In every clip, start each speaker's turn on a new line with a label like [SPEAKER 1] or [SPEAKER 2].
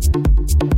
[SPEAKER 1] Thank you.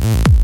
[SPEAKER 1] Bye.